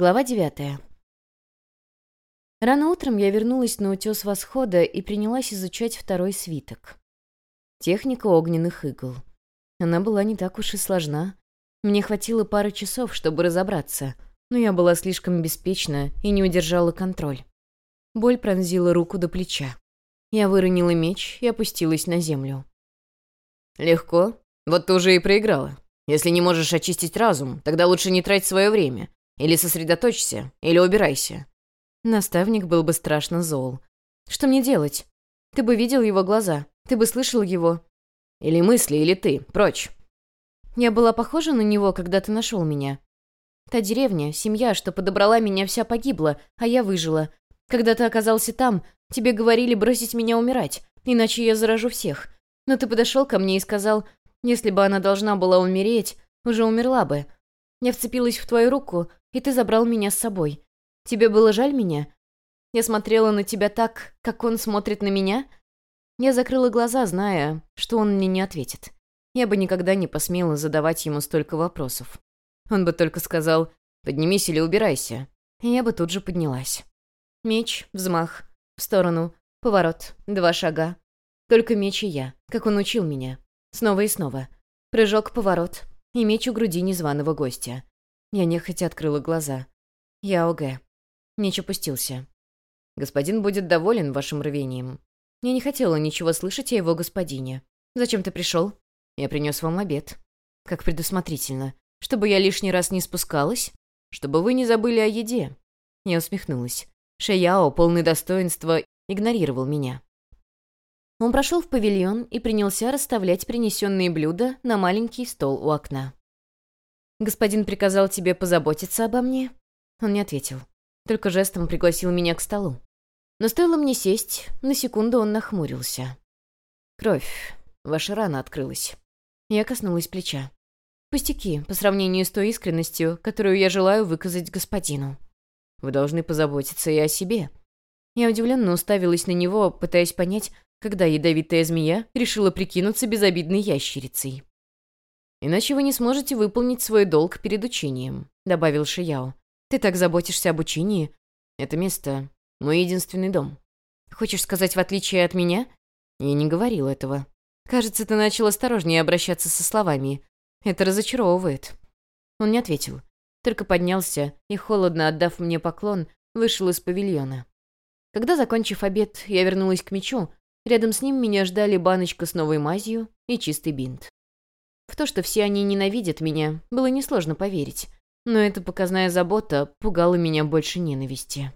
Глава девятая. Рано утром я вернулась на утес восхода и принялась изучать второй свиток. Техника огненных игл. Она была не так уж и сложна. Мне хватило пары часов, чтобы разобраться, но я была слишком беспечна и не удержала контроль. Боль пронзила руку до плеча. Я выронила меч и опустилась на землю. «Легко. Вот ты уже и проиграла. Если не можешь очистить разум, тогда лучше не трать свое время. Или сосредоточься, или убирайся». Наставник был бы страшно зол. «Что мне делать? Ты бы видел его глаза, ты бы слышал его». «Или мысли, или ты. Прочь». Я была похожа на него, когда ты нашел меня. Та деревня, семья, что подобрала меня, вся погибла, а я выжила. Когда ты оказался там, тебе говорили бросить меня умирать, иначе я заражу всех. Но ты подошел ко мне и сказал, если бы она должна была умереть, уже умерла бы. Я вцепилась в твою руку, и ты забрал меня с собой. Тебе было жаль меня? Я смотрела на тебя так, как он смотрит на меня? Я закрыла глаза, зная, что он мне не ответит. Я бы никогда не посмела задавать ему столько вопросов. Он бы только сказал «поднимись или убирайся». И я бы тут же поднялась. Меч, взмах, в сторону, поворот, два шага. Только меч и я, как он учил меня. Снова и снова. Прыжок, поворот, и меч у груди незваного гостя. Я нехотя открыла глаза. Я ОГ. Меч опустился. «Господин будет доволен вашим рвением. Я не хотела ничего слышать о его господине. Зачем ты пришел? Я принес вам обед. Как предусмотрительно. Чтобы я лишний раз не спускалась? Чтобы вы не забыли о еде?» Я усмехнулась. Шеяо, полный достоинства, игнорировал меня. Он прошел в павильон и принялся расставлять принесенные блюда на маленький стол у окна. «Господин приказал тебе позаботиться обо мне?» Он не ответил, только жестом пригласил меня к столу. Но стоило мне сесть, на секунду он нахмурился. «Кровь. Ваша рана открылась». Я коснулась плеча. Пустяки, по сравнению с той искренностью, которую я желаю выказать господину. Вы должны позаботиться и о себе. Я удивленно уставилась на него, пытаясь понять, когда ядовитая змея решила прикинуться безобидной ящерицей. «Иначе вы не сможете выполнить свой долг перед учением», — добавил Шияо. «Ты так заботишься об учении. Это место — мой единственный дом. Хочешь сказать, в отличие от меня?» Я не говорил этого. Кажется, ты начал осторожнее обращаться со словами. Это разочаровывает. Он не ответил, только поднялся и, холодно отдав мне поклон, вышел из павильона. Когда, закончив обед, я вернулась к мечу, рядом с ним меня ждали баночка с новой мазью и чистый бинт. В то, что все они ненавидят меня, было несложно поверить, но эта показная забота пугала меня больше ненависти.